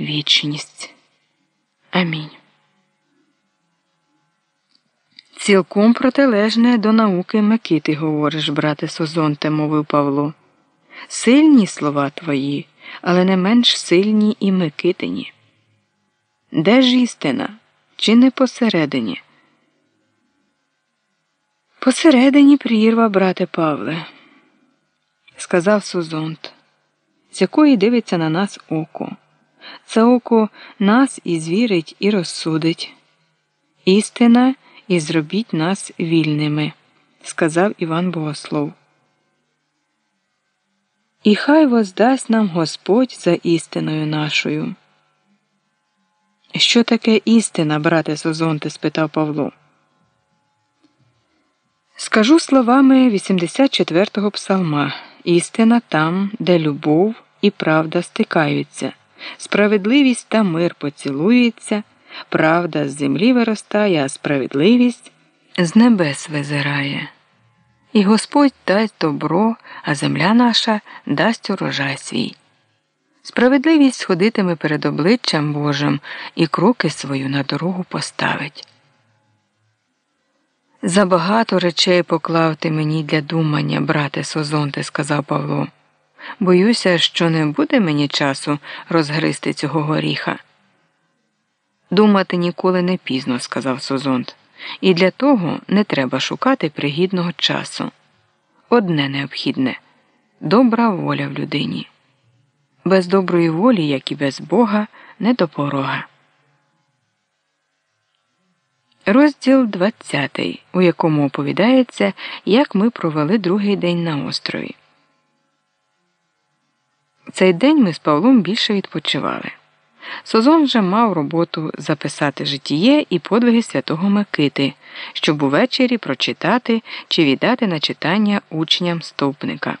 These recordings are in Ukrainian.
вічність. Амінь. Цілком протилежне до науки Микити говориш, брате Созонте, мовив Павло. Сильні слова твої, але не менш сильні і Микитині. Де ж істина? Чи не посередині? Посередині прірва, брате Павле, сказав Сузонт, з якої дивиться на нас око. Це око нас і звірить, і розсудить. Істина і зробіть нас вільними, сказав Іван Богослов. І хай воздасть нам Господь за істиною нашою. Що таке істина, брате Созонте? спитав Павло. Скажу словами 84-го псалма істина там, де любов і правда стикаються, справедливість та мир поцілуються, правда з землі виростає, а справедливість з небес визирає. І Господь дасть добро, а земля наша дасть урожай свій. Справедливість сходитиме перед обличчям Божим і кроки свою на дорогу поставить. Забагато речей поклав ти мені для думання, брате Созонте, сказав Павло. Боюся, що не буде мені часу розгризти цього горіха. Думати ніколи не пізно, сказав Созонт, і для того не треба шукати пригідного часу. Одне необхідне добра воля в людині. Без доброї волі, як і без Бога, не до порога. Розділ 20, у якому оповідається, як ми провели другий день на острові. Цей день ми з Павлом більше відпочивали. Созон вже мав роботу записати житіє і подвиги святого Микити, щоб увечері прочитати чи віддати на читання учням стовпника.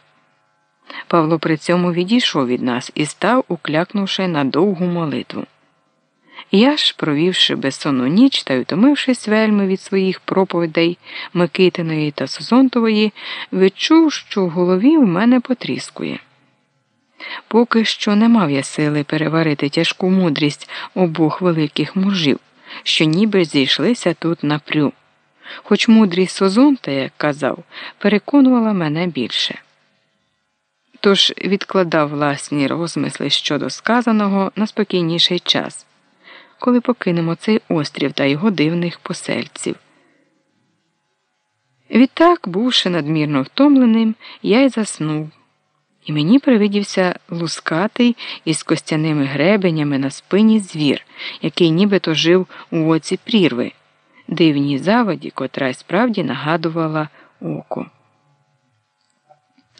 Павло при цьому відійшов від нас і став, уклякнувши на довгу молитву. Я ж, провівши безсонну ніч та втомившись вельми від своїх проповідей Микитиної та Созонтової, відчув, що в голові в мене потріскує. Поки що не мав я сили переварити тяжку мудрість обох великих мужів, що ніби зійшлися тут напрю. Хоч мудрість Созонта, як казав, переконувала мене більше. Тож відкладав власні розмисли щодо сказаного на спокійніший час, коли покинемо цей острів та його дивних посельців. Відтак, бувши надмірно втомленим, я й заснув і мені привидівся лускатий із костяними гребенями на спині звір, який нібито жив у оці прірви, дивній заводі, котра й справді нагадувала око.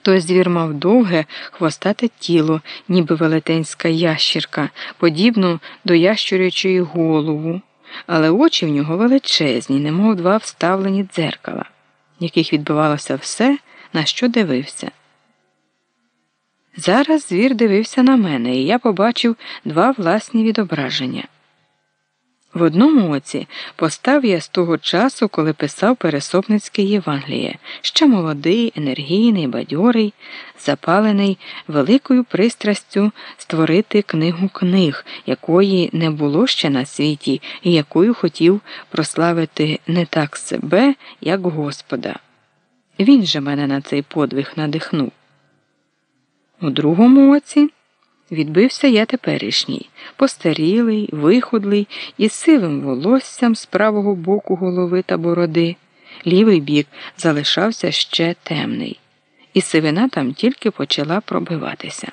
Той звір мав довге, хвостате тіло, ніби велетенська ящірка, подібну до ящурячої голову, але очі в нього величезні, немов два вставлені дзеркала, в яких відбивалося все, на що дивився. Зараз звір дивився на мене, і я побачив два власні відображення. В одному оці постав я з того часу, коли писав Пересопницьке Євангеліє, ще молодий, енергійний, бадьорий, запалений великою пристрастю створити книгу книг, якої не було ще на світі, і якою хотів прославити не так себе, як Господа. Він же мене на цей подвиг надихнув. У другому оці відбився я теперішній, постарілий, виходлий, із сивим волоссям з правого боку голови та бороди. Лівий бік залишався ще темний, і сивина там тільки почала пробиватися.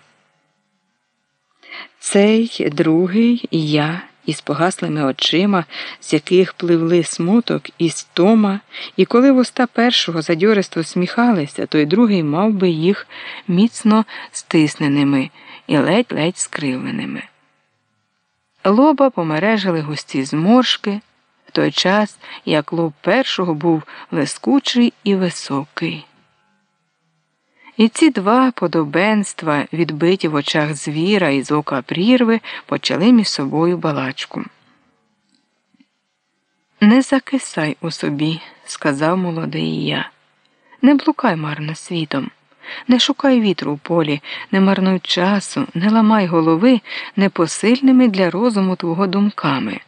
Цей другий я із погаслими очима, з яких пливли смуток і стома, і коли вуста першого задьористо сміхалися, той другий мав би їх міцно стисненими і ледь-ледь скривленими. Лоба помережили густі зморшки, в той час як лоб першого був лискучий і високий. І ці два подобенства, відбиті в очах звіра і з ока прірви, почали між собою балачку. Не закисай у собі, сказав молодий я. Не блукай марно світом. Не шукай вітру в полі, не марнуй часу, не ламай голови непосильними для розуму твого думками.